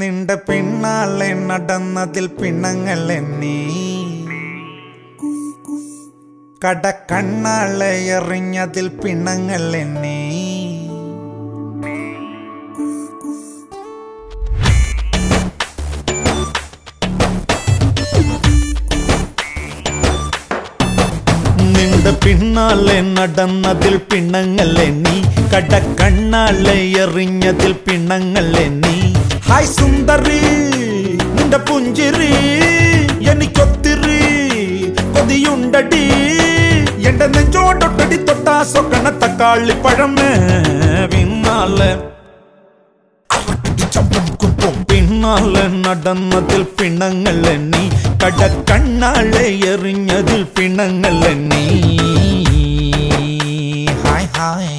നിന്റെ പിണ്ണാളെ നടന്നതിൽ പിണങ്ങളെ കട കണ്ണാളെ എറിഞ്ഞതിൽ പിണ്ണങ്ങൾ നീ പിന്നാലെ നടന്നതിൽ പിണങ്ങളെ കട കടക്കണ്ണാളെ എറിഞ്ഞതിൽ പിണ്ണങ്ങൾ നീ ஹாய் சுந்தரி உண்ட புஞ்சிரி എനിക്കൊത്തിരി കൊതിയുണ്ടടി എന്റെ നെഞ്ചോടൊട്ടടി തൊട്ടാ സ്വക്കണ തക്കാളി പഴമേ പിന്നാലെ പിന്നാലെ നടന്നതിൽ പിണങ്ങളെ നീ കടക്കണ്ണാളെ എറിഞ്ഞതിൽ പിണങ്ങളെ നീ ഹായ് ഹായ്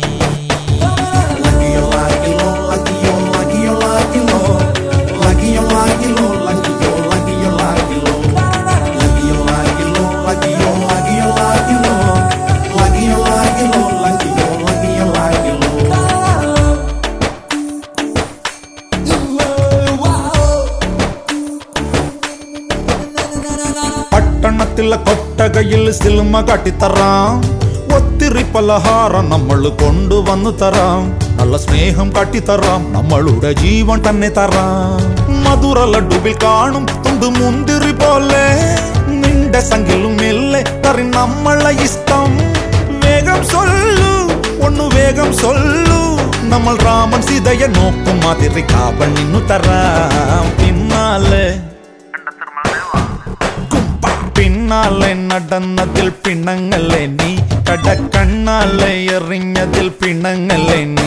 பக்கத்தில் கொட்டகையில் சிலும காட்டி தரான் ஒத்திரி பலகாரம் நம்மளு கொண்டு வந்து தரான் நல்ல ஸ்னேகம் காட்டி தரான் நம்மளோட ஜீவன் தன்னை தரான் மதுர லட்டுவில் காணும் துண்டு முந்திரி போல நிண்ட சங்கிலும் இல்லை தரி நம்மள இஷ்டம் வேகம் சொல்லு ஒன்னு வேகம் சொல்லு நம்ம ராமன் சீதைய நோக்கும் மாதிரி காப்பன் നിന്നു തരാം பின்னாலே കണ്ണാലെ നടന്നതിൽ പിണങ്ങല്ലേ നീ കടക്കണ്ണാലെ എറിഞ്ഞതിൽ പിണങ്ങല്ലേ നീ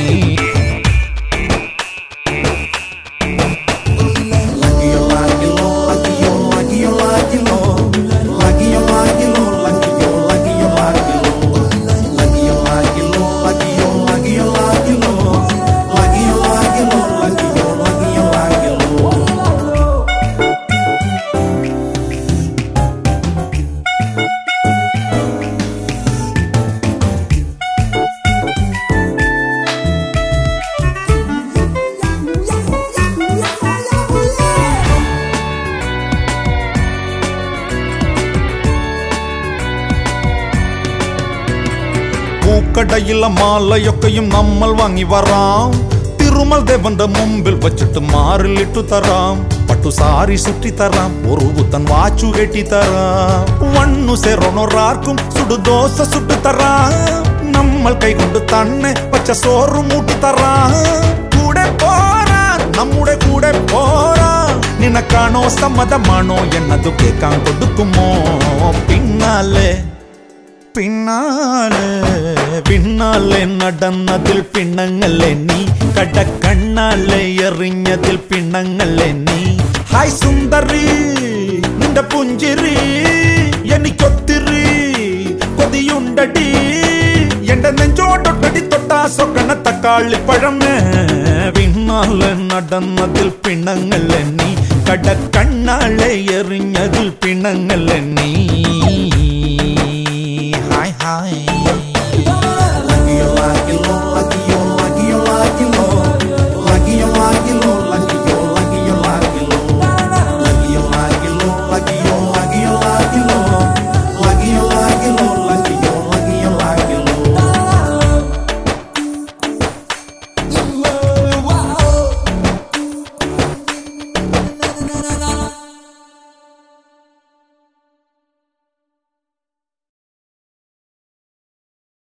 കടയിലെ മാലയൊക്കെയും നമ്മൾ വാങ്ങി വരാം തിരുമൽ ദേവന്റെ മുമ്പിൽ വച്ചിട്ട് മാറിലിട്ടു തരാം പട്ടു സാരി സുറ്റി തരാം ഒരു പുത്തൻ വാച്ചു കെട്ടി തരാം വണ്ണു സെറോണൊറാർക്കും സുടു ദോശ സുട്ടു തരാം നമ്മൾ കൈകൊണ്ട് തന്നെ പച്ച സോറ് മൂട്ടി തരാം കൂടെ പോരാ നമ്മുടെ കൂടെ പോരാ നിനക്കാണോ സമ്മതമാണോ എന്നതു കേൾക്കാൻ കൊടുക്കുമോ പിന്നാലെ പിന്നാലെ പിന്നാലെ നടന്നതിൽ പിണ്ണങ്ങളെ നീ കടക്കണ്ണാലെ എറിഞ്ഞതിൽ പിണ്ണങ്ങളെ നീ ഹായ് സുന്ദറി നിന്റെ പുഞ്ചിരി എനിക്കൊത്തിരി കൊതിയുണ്ടടി എന്റെ നെഞ്ചോട്ടൊട്ടടി തൊട്ടാ സ്വക്കണ തക്കാളിപ്പഴമേ പിന്നാലെ നടന്നതിൽ പിണ്ണങ്ങളെ നീ കടക്കണ്ണാളെ എറിഞ്ഞതിൽ പിണ്ണങ്ങളെ നീ na na